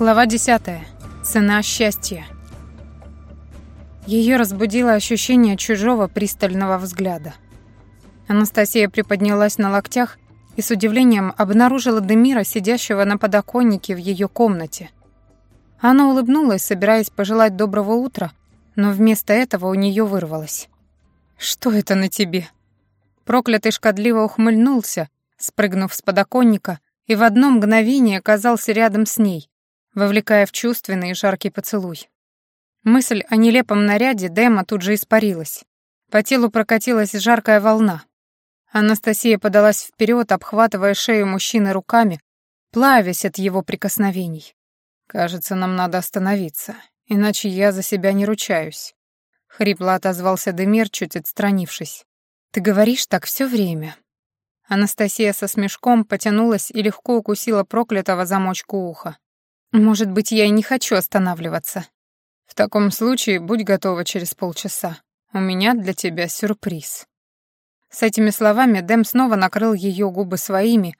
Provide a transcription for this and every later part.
Глава 10. Цена счастья. Ее разбудило ощущение чужого пристального взгляда. Анастасия приподнялась на локтях и с удивлением обнаружила Демира, сидящего на подоконнике в ее комнате. Она улыбнулась, собираясь пожелать доброго утра, но вместо этого у нее вырвалось. «Что это на тебе?» Проклятый шкодливо ухмыльнулся, спрыгнув с подоконника, и в одно мгновение оказался рядом с ней, вовлекая в чувственный и жаркий поцелуй. Мысль о нелепом наряде Дэма тут же испарилась. По телу прокатилась жаркая волна. Анастасия подалась вперед, обхватывая шею мужчины руками, плавясь от его прикосновений. «Кажется, нам надо остановиться, иначе я за себя не ручаюсь», — хрипло отозвался Демир, чуть отстранившись. «Ты говоришь так все время». Анастасия со смешком потянулась и легко укусила проклятого замочку уха. «Может быть, я и не хочу останавливаться». «В таком случае будь готова через полчаса. У меня для тебя сюрприз». С этими словами Дэм снова накрыл ее губы своими,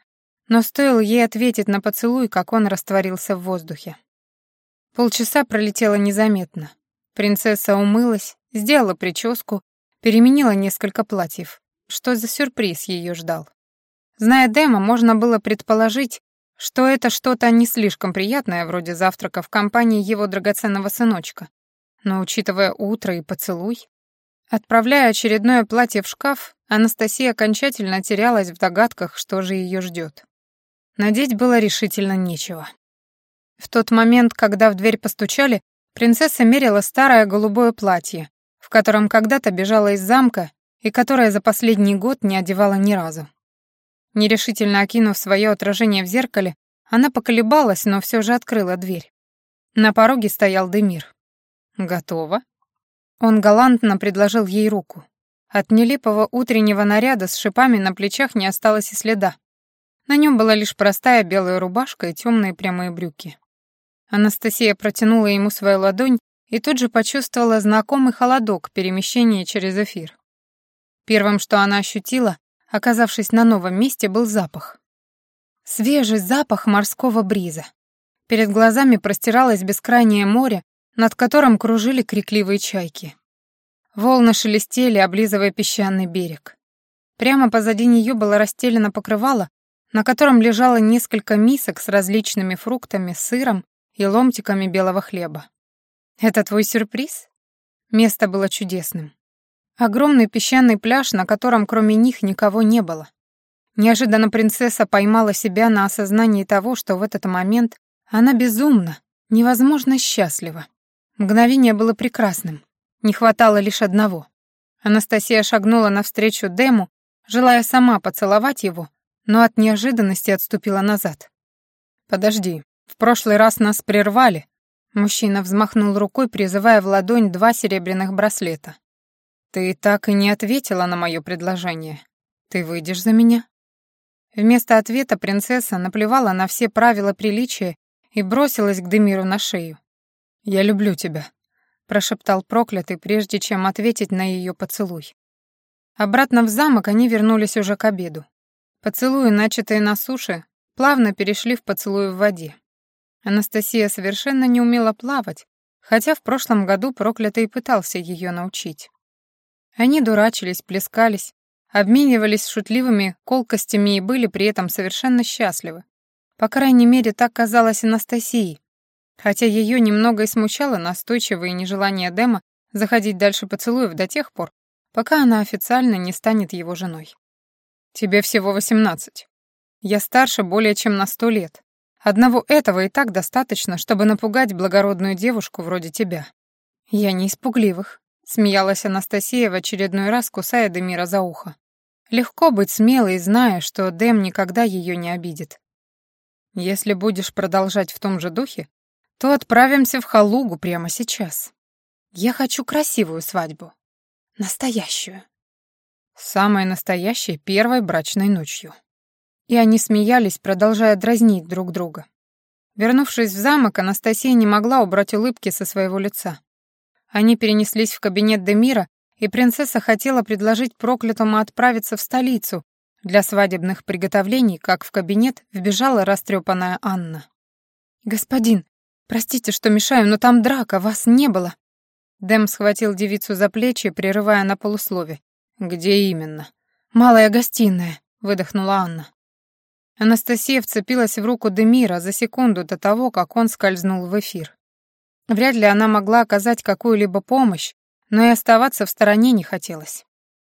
но стоило ей ответить на поцелуй, как он растворился в воздухе. Полчаса пролетело незаметно. Принцесса умылась, сделала прическу, переменила несколько платьев. Что за сюрприз ее ждал? Зная Дэма, можно было предположить, что это что-то не слишком приятное, вроде завтрака в компании его драгоценного сыночка. Но учитывая утро и поцелуй... Отправляя очередное платье в шкаф, Анастасия окончательно терялась в догадках, что же ее ждет. Надеть было решительно нечего. В тот момент, когда в дверь постучали, принцесса мерила старое голубое платье, в котором когда-то бежала из замка и которое за последний год не одевала ни разу. Нерешительно окинув свое отражение в зеркале, она поколебалась, но все же открыла дверь. На пороге стоял Демир. «Готово?» Он галантно предложил ей руку. От нелепого утреннего наряда с шипами на плечах не осталось и следа. На нем была лишь простая белая рубашка и темные прямые брюки. Анастасия протянула ему свою ладонь и тут же почувствовала знакомый холодок перемещения через эфир. Первым, что она ощутила, оказавшись на новом месте, был запах. Свежий запах морского бриза. Перед глазами простиралось бескрайнее море, над которым кружили крикливые чайки. Волны шелестели, облизывая песчаный берег. Прямо позади нее было расстелено покрывало, на котором лежало несколько мисок с различными фруктами, сыром и ломтиками белого хлеба. «Это твой сюрприз?» Место было чудесным. Огромный песчаный пляж, на котором кроме них никого не было. Неожиданно принцесса поймала себя на осознании того, что в этот момент она безумно, невозможно счастлива. Мгновение было прекрасным. Не хватало лишь одного. Анастасия шагнула навстречу Дему, желая сама поцеловать его, но от неожиданности отступила назад. «Подожди, в прошлый раз нас прервали». Мужчина взмахнул рукой, призывая в ладонь два серебряных браслета. «Ты так и не ответила на мое предложение. Ты выйдешь за меня?» Вместо ответа принцесса наплевала на все правила приличия и бросилась к Демиру на шею. «Я люблю тебя», — прошептал проклятый, прежде чем ответить на ее поцелуй. Обратно в замок они вернулись уже к обеду. Поцелуи, начатые на суше, плавно перешли в поцелуи в воде. Анастасия совершенно не умела плавать, хотя в прошлом году проклятый пытался ее научить. Они дурачились, плескались, обменивались шутливыми колкостями и были при этом совершенно счастливы. По крайней мере, так казалось Анастасии, хотя ее немного и смущало настойчивое нежелание Дэма заходить дальше поцелуев до тех пор, пока она официально не станет его женой. Тебе всего восемнадцать. Я старше более чем на сто лет. Одного этого и так достаточно, чтобы напугать благородную девушку вроде тебя. Я не испугливых, смеялась Анастасия в очередной раз, кусая Демира за ухо. Легко быть смелой, зная, что Дэм никогда ее не обидит. Если будешь продолжать в том же духе, то отправимся в Халугу прямо сейчас. Я хочу красивую свадьбу. Настоящую. Самой настоящей первой брачной ночью. И они смеялись, продолжая дразнить друг друга. Вернувшись в замок, Анастасия не могла убрать улыбки со своего лица. Они перенеслись в кабинет Демира, и принцесса хотела предложить проклятому отправиться в столицу для свадебных приготовлений, как в кабинет вбежала растрепанная Анна. «Господин, Простите, что мешаю, но там драка, вас не было». Дэм схватил девицу за плечи, прерывая на полуслове. «Где именно?» «Малая гостиная», — выдохнула Анна. Анастасия вцепилась в руку Демира за секунду до того, как он скользнул в эфир. Вряд ли она могла оказать какую-либо помощь, но и оставаться в стороне не хотелось.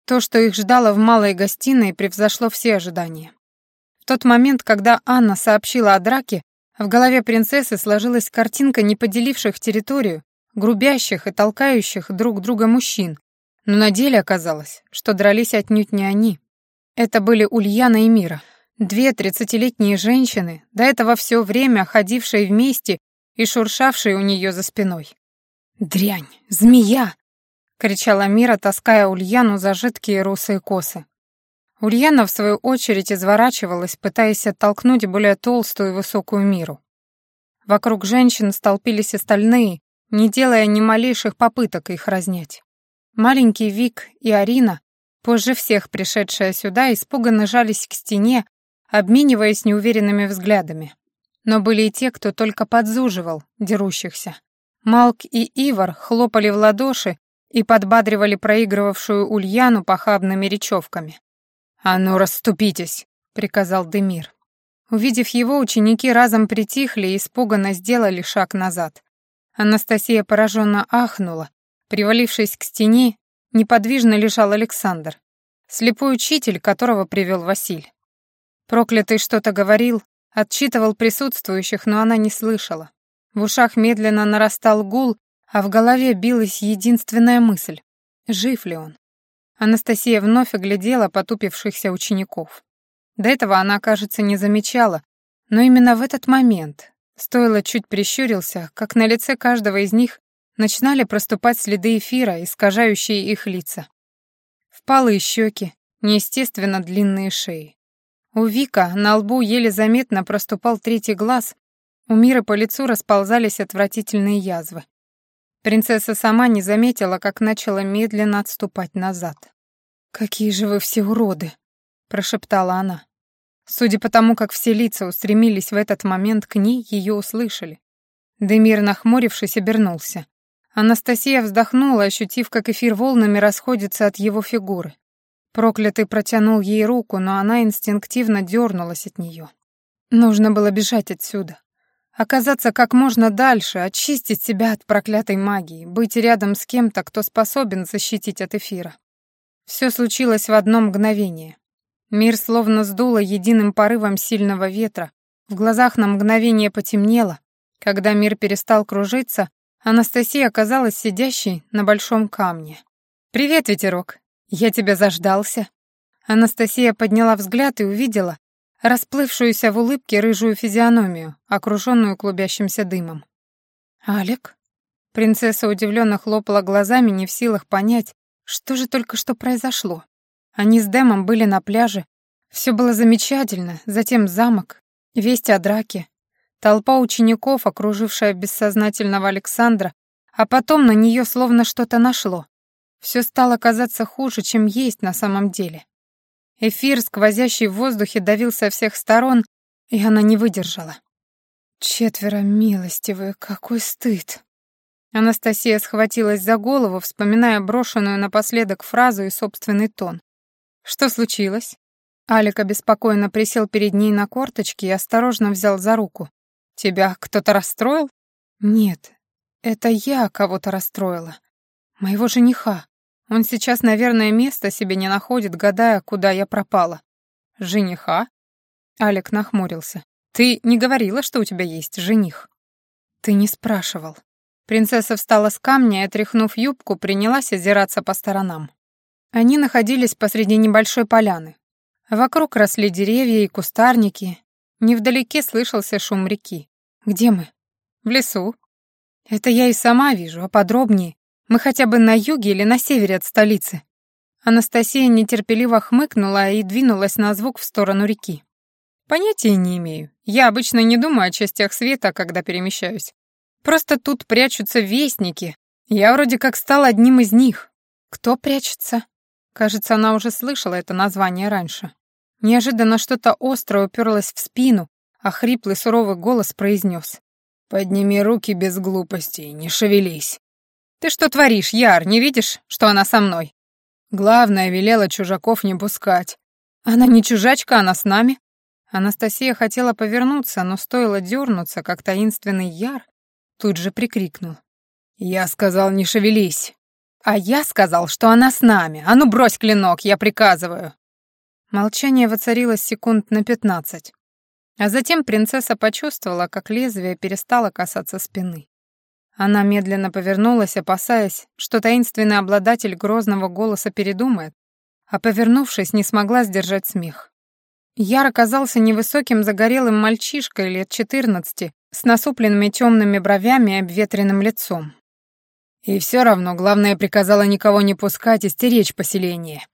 То, что их ждало в малой гостиной, превзошло все ожидания. В тот момент, когда Анна сообщила о драке, в голове принцессы сложилась картинка не поделивших территорию, грубящих и толкающих друг друга мужчин, но на деле оказалось, что дрались отнюдь не они. Это были Ульяна и Мира, две тридцатилетние женщины, до этого все время ходившие вместе и шуршавшие у нее за спиной. «Дрянь! Змея!» — кричала Мира, таская Ульяну за жидкие русые косы. Ульяна, в свою очередь, изворачивалась, пытаясь оттолкнуть более толстую и высокую миру. Вокруг женщин столпились остальные, не делая ни малейших попыток их разнять. Маленький Вик и Арина, позже всех пришедшая сюда, испуганно жались к стене, обмениваясь неуверенными взглядами. Но были и те, кто только подзуживал дерущихся. Малк и Ивар хлопали в ладоши и подбадривали проигрывавшую Ульяну похабными речевками. «А ну, расступитесь!» — приказал Демир. Увидев его, ученики разом притихли и испуганно сделали шаг назад. Анастасия пораженно ахнула. Привалившись к стене, неподвижно лежал Александр, слепой учитель, которого привел Василь. Проклятый что-то говорил, отчитывал присутствующих, но она не слышала. В ушах медленно нарастал гул, а в голове билась единственная мысль — жив ли он? Анастасия вновь оглядела потупившихся учеников. До этого она, кажется, не замечала, но именно в этот момент, стоило чуть прищурился, как на лице каждого из них начинали проступать следы эфира, искажающие их лица. Впалые щеки, неестественно длинные шеи. У Вика на лбу еле заметно проступал третий глаз, у Мира по лицу расползались отвратительные язвы. Принцесса сама не заметила, как начала медленно отступать назад. «Какие же вы все уроды!» — прошептала она. Судя по тому, как все лица устремились в этот момент к ней, ее услышали. Демир, нахмурившись, обернулся. Анастасия вздохнула, ощутив, как эфир волнами расходится от его фигуры. Проклятый протянул ей руку, но она инстинктивно дернулась от нее. Нужно было бежать отсюда. Оказаться как можно дальше, очистить себя от проклятой магии, быть рядом с кем-то, кто способен защитить от эфира. Все случилось в одно мгновение. Мир словно сдуло единым порывом сильного ветра, в глазах на мгновение потемнело. Когда мир перестал кружиться, Анастасия оказалась сидящей на большом камне. «Привет, ветерок! Я тебя заждался!» Анастасия подняла взгляд и увидела, расплывшуюся в улыбке рыжую физиономию, окруженную клубящимся дымом. «Алек?» Принцесса удивленно хлопала глазами, не в силах понять, что же только что произошло. Они с Дэмом были на пляже, все было замечательно, затем замок, весть о драке, толпа учеников, окружившая бессознательного Александра, а потом на нее словно что-то нашло. Все стало казаться хуже, чем есть на самом деле. Эфир, сквозящий в воздухе, давил со всех сторон, и она не выдержала. «Четверо милостивые, какой стыд!» Анастасия схватилась за голову, вспоминая брошенную напоследок фразу и собственный тон. «Что случилось?» Алик обеспокоенно присел перед ней на корточки и осторожно взял за руку. «Тебя кто-то расстроил?» «Нет, это я кого-то расстроила. Моего жениха. Он сейчас, наверное, места себе не находит, гадая, куда я пропала. Жениха? Алик нахмурился. Ты не говорила, что у тебя есть жених? Ты не спрашивал. Принцесса встала с камня и, отряхнув юбку, принялась озираться по сторонам. Они находились посреди небольшой поляны. Вокруг росли деревья и кустарники. Невдалеке слышался шум реки. «Где мы?» «В лесу». «Это я и сама вижу, а подробнее. Мы хотя бы на юге или на севере от столицы?» Анастасия нетерпеливо хмыкнула и двинулась на звук в сторону реки. «Понятия не имею. Я обычно не думаю о частях света, когда перемещаюсь. Просто тут прячутся вестники. Я вроде как стал одним из них. Кто прячется?» Кажется, она уже слышала это название раньше. Неожиданно что-то острое уперлось в спину, а хриплый суровый голос произнес. «Подними руки без глупостей, не шевелись». «Ты что творишь, Яр, не видишь, что она со мной?» Главное, велела чужаков не пускать. Она не чужачка, она с нами. Анастасия хотела повернуться, но стоило дернуться, как таинственный Яр тут же прикрикнул. «Я сказал, не шевелись». «А я сказал, что она с нами. А ну брось клинок, я приказываю». Молчание воцарилось секунд на пятнадцать. А затем принцесса почувствовала, как лезвие перестало касаться спины. Она медленно повернулась, опасаясь, что таинственный обладатель грозного голоса передумает, а, повернувшись, не смогла сдержать смех. Яр оказался невысоким загорелым мальчишкой лет четырнадцати, с насупленными темными бровями и обветренным лицом. И все равно главное приказала никого не пускать и стеречь поселение.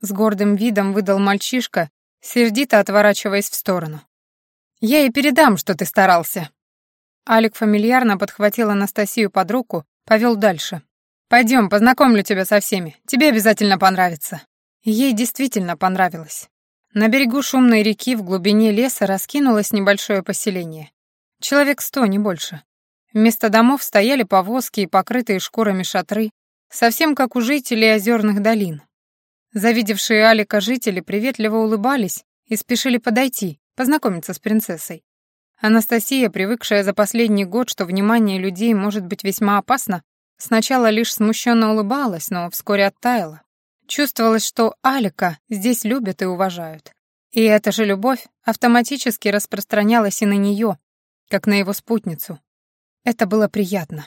С гордым видом выдал мальчишка, сердито отворачиваясь в сторону. «Я и передам, что ты старался». Алик фамильярно подхватил Анастасию под руку, повел дальше. «Пойдем, познакомлю тебя со всеми. Тебе обязательно понравится». Ей действительно понравилось. На берегу шумной реки в глубине леса раскинулось небольшое поселение. Человек сто, не больше. Вместо домов стояли повозки и покрытые шкурами шатры, совсем как у жителей озерных долин. Завидевшие Алика жители приветливо улыбались и спешили подойти, познакомиться с принцессой. Анастасия, привыкшая за последний год, что внимание людей может быть весьма опасно, сначала лишь смущенно улыбалась, но вскоре оттаяла. Чувствовалось, что Алика здесь любят и уважают. И эта же любовь автоматически распространялась и на нее, как на его спутницу. Это было приятно.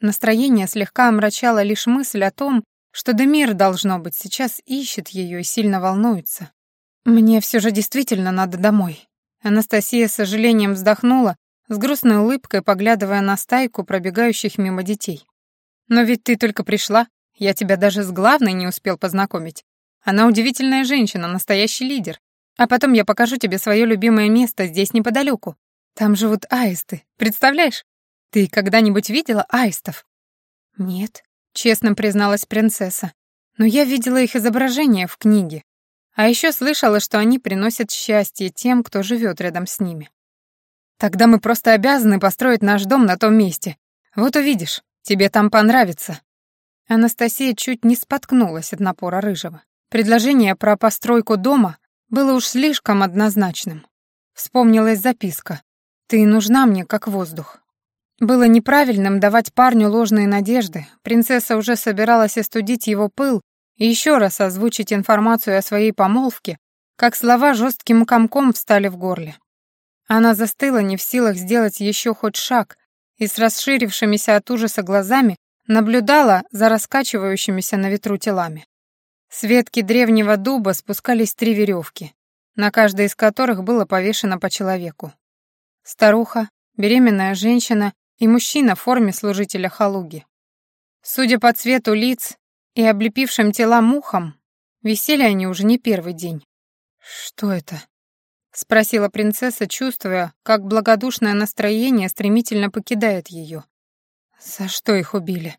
Настроение слегка омрачало лишь мысль о том, что Демир, должно быть, сейчас ищет ее и сильно волнуется. «Мне все же действительно надо домой». Анастасия с сожалением вздохнула, с грустной улыбкой поглядывая на стайку пробегающих мимо детей. «Но ведь ты только пришла, я тебя даже с главной не успел познакомить. Она удивительная женщина, настоящий лидер. А потом я покажу тебе свое любимое место здесь неподалеку. Там живут аисты, представляешь? Ты когда-нибудь видела аистов?» «Нет», — честно призналась принцесса. «Но я видела их изображение в книге. А еще слышала, что они приносят счастье тем, кто живет рядом с ними. Тогда мы просто обязаны построить наш дом на том месте. Вот увидишь, тебе там понравится». Анастасия чуть не споткнулась от напора Рыжего. Предложение про постройку дома было уж слишком однозначным. Вспомнилась записка. «Ты нужна мне, как воздух». Было неправильным давать парню ложные надежды. Принцесса уже собиралась остудить его пыл еще раз озвучить информацию о своей помолвке, как слова жестким комком встали в горле. Она застыла, не в силах сделать еще хоть шаг, и с расширившимися от ужаса глазами наблюдала за раскачивающимися на ветру телами. С ветки древнего дуба спускались три веревки, на каждой из которых было повешено по человеку. Старуха, беременная женщина и мужчина в форме служителя Халуги. Судя по цвету лиц и облепившим тела мухам, висели они уже не первый день. «Что это?» — спросила принцесса, чувствуя, как благодушное настроение стремительно покидает ее. «За что их убили?»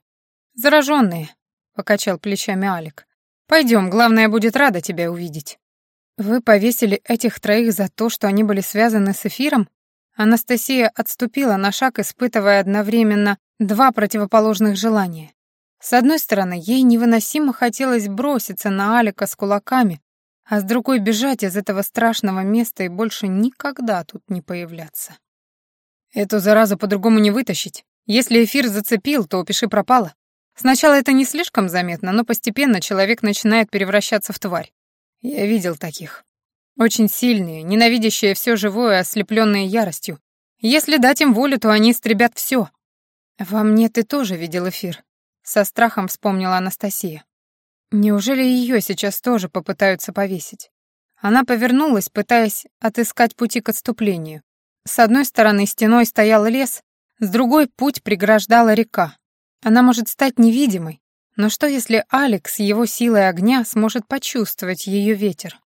«Зараженные», — покачал плечами Алик. «Пойдем, главное будет рада тебя увидеть». «Вы повесили этих троих за то, что они были связаны с эфиром?» Анастасия отступила на шаг, испытывая одновременно два противоположных желания. С одной стороны, ей невыносимо хотелось броситься на Алика с кулаками, а с другой бежать из этого страшного места и больше никогда тут не появляться. Эту заразу по-другому не вытащить. Если эфир зацепил, то пиши пропало. Сначала это не слишком заметно, но постепенно человек начинает превращаться в тварь. Я видел таких. Очень сильные, ненавидящие все живое, ослепленные яростью. Если дать им волю, то они истребят все. «Во мне ты тоже видел эфир», — со страхом вспомнила Анастасия. «Неужели ее сейчас тоже попытаются повесить?» Она повернулась, пытаясь отыскать пути к отступлению. С одной стороны стеной стоял лес, с другой путь преграждала река. Она может стать невидимой, но что если Алекс его силой огня сможет почувствовать ее ветер?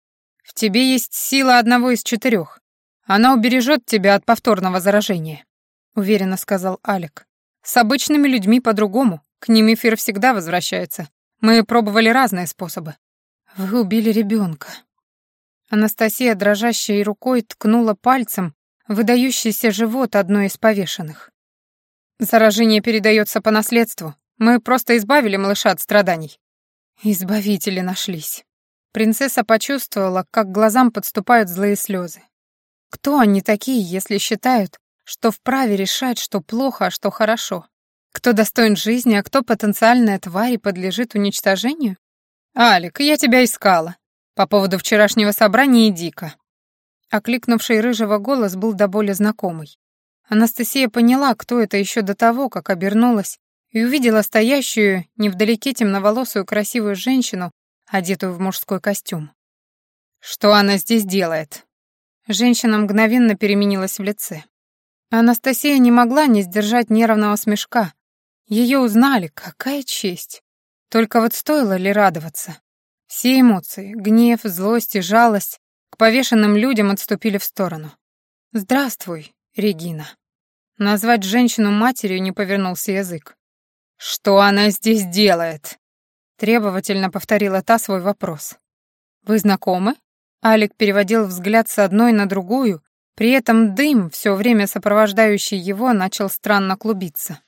В тебе есть сила одного из четырех. Она убережет тебя от повторного заражения», — уверенно сказал Алек. «С обычными людьми по-другому. К ним эфир всегда возвращается. Мы пробовали разные способы». «Вы убили ребенка». Анастасия дрожащей рукой ткнула пальцем выдающийся живот одной из повешенных. Заражение передается по наследству. Мы просто избавили малыша от страданий. Избавители нашлись. Принцесса почувствовала, как глазам подступают злые слезы. Кто они такие, если считают, что вправе решать, что плохо, а что хорошо? Кто достоин жизни, а кто потенциальная тварь и подлежит уничтожению? «Алик, я тебя искала. По поводу вчерашнего собрания и Дика». Окликнувший рыжего голос был до боли знакомый. Анастасия поняла, кто это еще до того, как обернулась, и увидела стоящую невдалеке темноволосую красивую женщину, одетую в мужской костюм. «Что она здесь делает?» Женщина мгновенно переменилась в лице. Анастасия не могла не сдержать нервного смешка. Ее узнали, какая честь. Только вот стоило ли радоваться? Все эмоции — гнев, злость и жалость — к повешенным людям отступили в сторону. «Здравствуй, Регина». Назвать женщину матерью не повернулся язык. «Что она здесь делает?» Требовательно повторила та свой вопрос. «Вы знакомы?» Алик переводил взгляд с одной на другую, при этом дым, все время сопровождающий его, начал странно клубиться.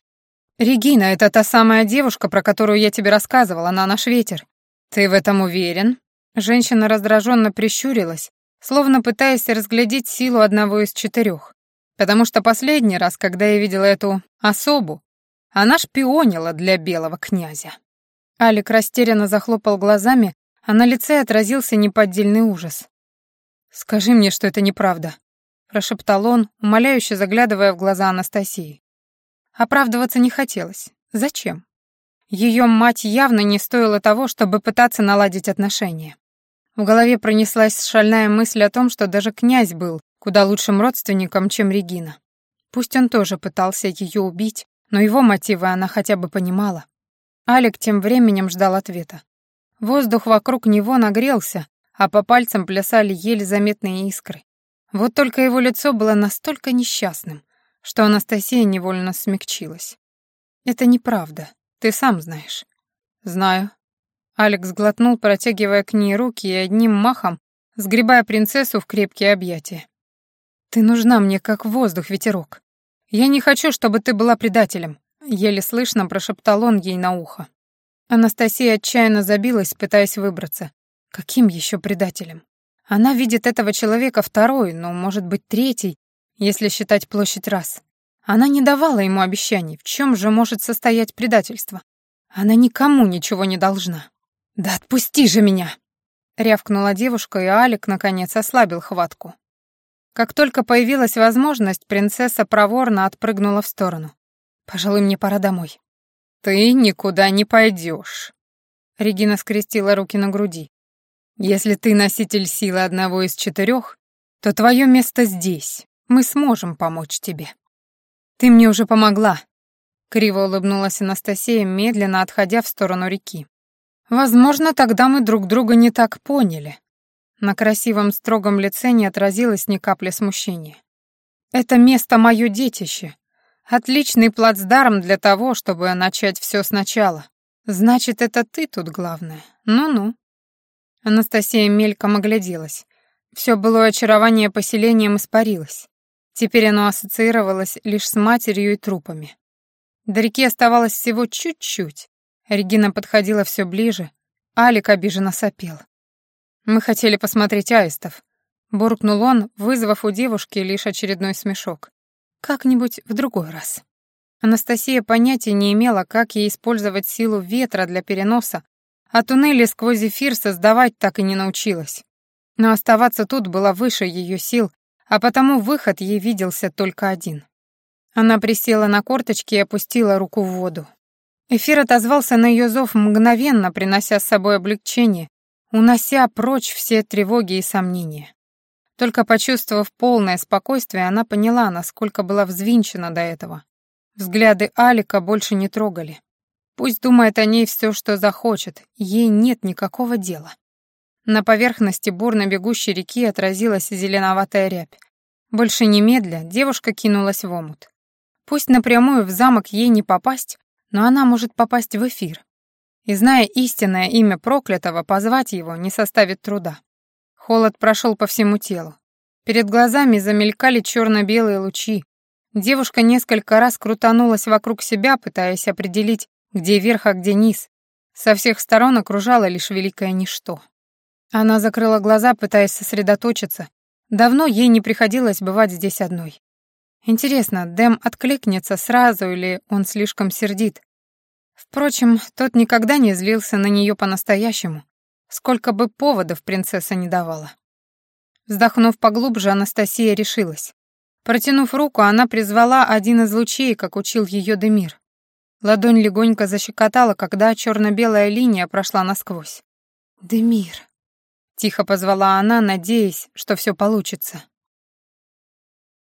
«Регина, это та самая девушка, про которую я тебе рассказывала, она наш ветер. Ты в этом уверен?» Женщина раздраженно прищурилась, словно пытаясь разглядеть силу одного из четырех. Потому что последний раз, когда я видела эту особу, она шпионила для белого князя. Алик растерянно захлопал глазами, а на лице отразился неподдельный ужас. «Скажи мне, что это неправда», — прошептал он, умоляюще заглядывая в глаза Анастасии. Оправдываться не хотелось. Зачем? Ее мать явно не стоила того, чтобы пытаться наладить отношения. В голове пронеслась шальная мысль о том, что даже князь был куда лучшим родственником, чем Регина. Пусть он тоже пытался ее убить, но его мотивы она хотя бы понимала. Алик тем временем ждал ответа. Воздух вокруг него нагрелся, а по пальцам плясали еле заметные искры. Вот только его лицо было настолько несчастным, что Анастасия невольно смягчилась. «Это неправда, ты сам знаешь». «Знаю». Алекс глотнул, протягивая к ней руки и одним махом сгребая принцессу в крепкие объятия. «Ты нужна мне, как воздух, ветерок. Я не хочу, чтобы ты была предателем», — еле слышно прошептал он ей на ухо. Анастасия отчаянно забилась, пытаясь выбраться. Каким еще предателем? Она видит этого человека второй, но, может быть, третий, если считать площадь раз. Она не давала ему обещаний. В чем же может состоять предательство? Она никому ничего не должна. «Да отпусти же меня!» Рявкнула девушка, и Алик, наконец, ослабил хватку. Как только появилась возможность, принцесса проворно отпрыгнула в сторону. «Пожалуй, мне пора домой». «Ты никуда не пойдешь», — Регина скрестила руки на груди. «Если ты носитель силы одного из четырех, то твое место здесь. Мы сможем помочь тебе». «Ты мне уже помогла», — криво улыбнулась Анастасия, медленно отходя в сторону реки. «Возможно, тогда мы друг друга не так поняли». На красивом строгом лице не отразилось ни капли смущения. «Это место — мое детище, Отличный плацдарм для того, чтобы начать все сначала. Значит, это ты тут главное. Ну-ну. Анастасия мельком огляделась. Все было очарование поселением испарилось. Теперь оно ассоциировалось лишь с матерью и трупами. До реки оставалось всего чуть-чуть. Регина подходила все ближе. Алик обиженно сопел. «Мы хотели посмотреть аистов», — буркнул он, вызвав у девушки лишь очередной смешок. Как-нибудь в другой раз. Анастасия понятия не имела, как ей использовать силу ветра для переноса, а туннели сквозь эфир создавать так и не научилась. Но оставаться тут было выше ее сил, а потому выход ей виделся только один. Она присела на корточки и опустила руку в воду. Эфир отозвался на ее зов мгновенно, принося с собой облегчение, унося прочь все тревоги и сомнения. Только почувствовав полное спокойствие, она поняла, насколько была взвинчена до этого. Взгляды Алика больше не трогали. Пусть думает о ней все, что захочет, ей нет никакого дела. На поверхности бурно бегущей реки отразилась зеленоватая рябь. Больше немедля девушка кинулась в омут. Пусть напрямую в замок ей не попасть, но она может попасть в эфир. И зная истинное имя проклятого, позвать его не составит труда. Холод прошел по всему телу. Перед глазами замелькали черно-белые лучи. Девушка несколько раз крутанулась вокруг себя, пытаясь определить, где верх, а где низ. Со всех сторон окружало лишь великое ничто. Она закрыла глаза, пытаясь сосредоточиться. Давно ей не приходилось бывать здесь одной. Интересно, Дэм откликнется сразу или он слишком сердит? Впрочем, тот никогда не злился на нее по-настоящему, сколько бы поводов принцесса не давала. Вздохнув поглубже, Анастасия решилась. Протянув руку, она призвала один из лучей, как учил ее Демир. Ладонь легонько защекотала, когда черно-белая линия прошла насквозь. «Демир», — тихо позвала она, надеясь, что все получится.